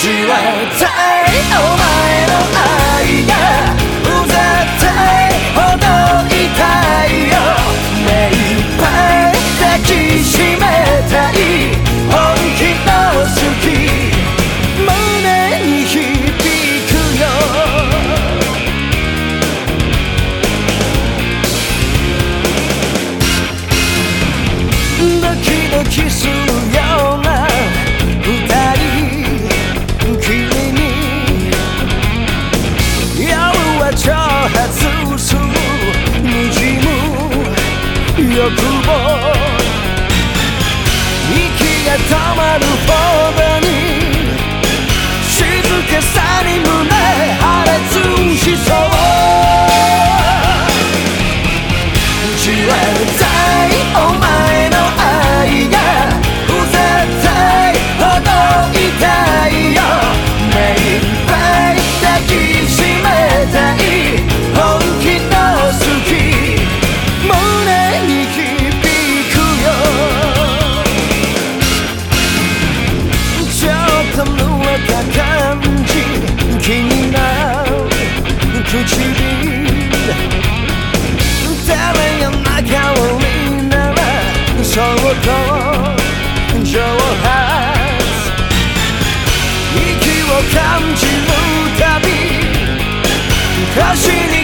じわたいお前の愛がうざったいほど痛いよ目いっぱい抱きしめたい本気の好き胸に響くよドキドキする欲望息が止まるほどに静けさに胸破裂しそう。じわたいお前感じ気になる唇。誰が仲を見ならそうと蒸発。息を感じるたび腰に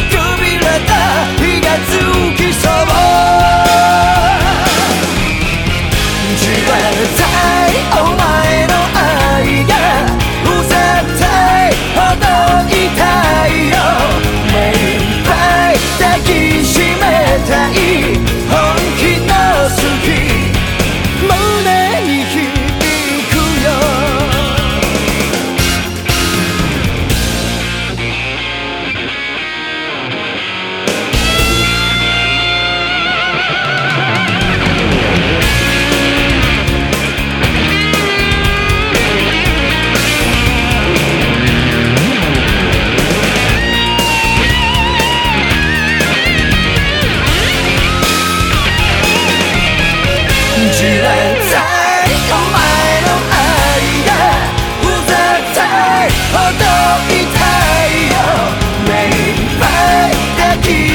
aquí